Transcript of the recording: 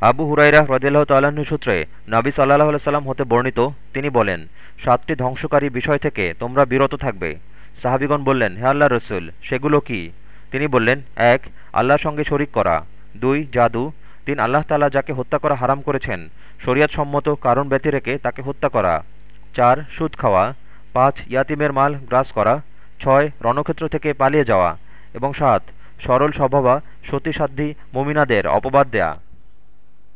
আবু হুরাইরা রদিল্লাহ তাল্লাহ্ন সূত্রে নাবি সাল্লাহ সাল্লাম হতে বর্ণিত, তিনি বলেন, সাতটি ধ্বংসকারী বিষয় থেকে তোমরা বিরত থাকবে। সাহাবিগণ বললেন, হে আল্লাহ রসুল, সেগুলো কি? তিনি বললেন, এক, আল্লাহর সঙ্গে শরিক করা। দুই, জাদু। তিন, আল্লাহ তালা যাকে হত্যা করা হারাম করেছেন সম্মত কারণ ব্যতি রেখে তাকে হত্যা করা। চার, সুদ খাওয়া। পাঁচ, ইয়াতিমের মাল গ্রাস করা। ছয়, রণক্ষেত্র থেকে পালিয়ে যাওয়া। এবং সাত, সরল স্বভাবা সতীসাধ্যী মুমিনাদের অপবাদ দেয়া।